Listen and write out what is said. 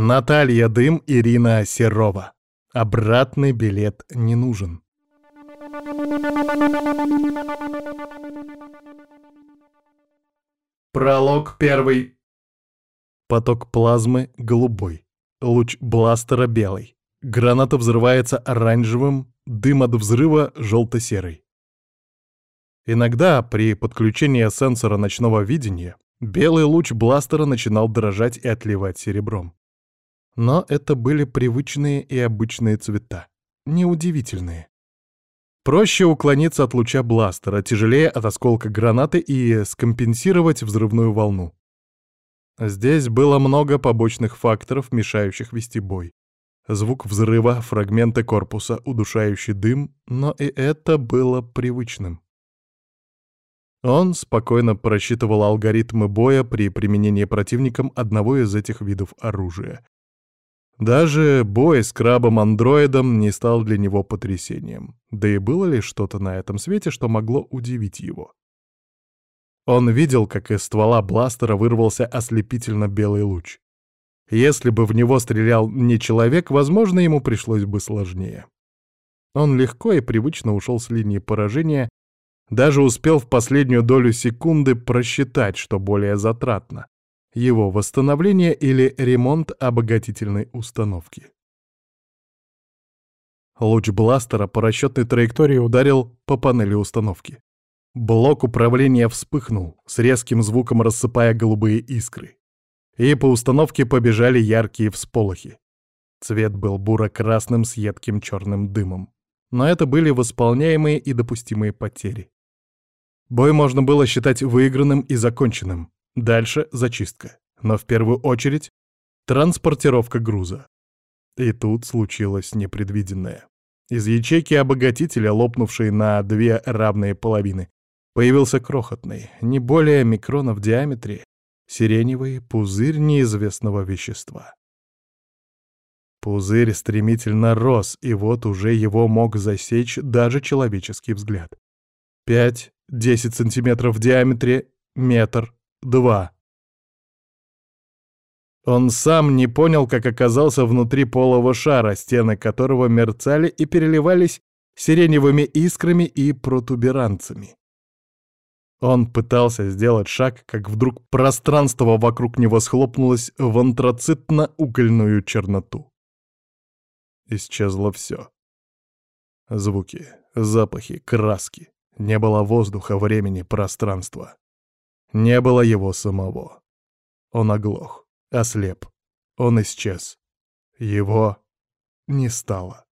Наталья Дым, Ирина Серова. Обратный билет не нужен. Пролог первый. Поток плазмы голубой. Луч бластера белый. Граната взрывается оранжевым, дым от взрыва желто-серый. Иногда при подключении сенсора ночного видения белый луч бластера начинал дрожать и отливать серебром. Но это были привычные и обычные цвета, неудивительные. Проще уклониться от луча бластера, тяжелее от осколка гранаты и скомпенсировать взрывную волну. Здесь было много побочных факторов, мешающих вести бой. Звук взрыва, фрагменты корпуса, удушающий дым, но и это было привычным. Он спокойно просчитывал алгоритмы боя при применении противником одного из этих видов оружия. Даже бой с крабом-андроидом не стал для него потрясением. Да и было ли что-то на этом свете, что могло удивить его? Он видел, как из ствола бластера вырвался ослепительно белый луч. Если бы в него стрелял не человек, возможно, ему пришлось бы сложнее. Он легко и привычно ушел с линии поражения, даже успел в последнюю долю секунды просчитать, что более затратно — его восстановление или ремонт обогатительной установки. Луч бластера по расчетной траектории ударил по панели установки. Блок управления вспыхнул, с резким звуком рассыпая голубые искры. И по установке побежали яркие всполохи. Цвет был буро-красным с едким черным дымом. Но это были восполняемые и допустимые потери. Бой можно было считать выигранным и законченным. Дальше — зачистка. Но в первую очередь — транспортировка груза. И тут случилось непредвиденное. Из ячейки обогатителя, лопнувшей на две равные половины, Появился крохотный, не более микрона в диаметре, сиреневый пузырь неизвестного вещества. Пузырь стремительно рос, и вот уже его мог засечь даже человеческий взгляд. Пять-десять сантиметров в диаметре, метр, два. Он сам не понял, как оказался внутри полого шара, стены которого мерцали и переливались сиреневыми искрами и протуберанцами. Он пытался сделать шаг, как вдруг пространство вокруг него схлопнулось в антрацитно-угольную черноту. Исчезло все. Звуки, запахи, краски. Не было воздуха, времени, пространства. Не было его самого. Он оглох, ослеп. Он исчез. Его не стало.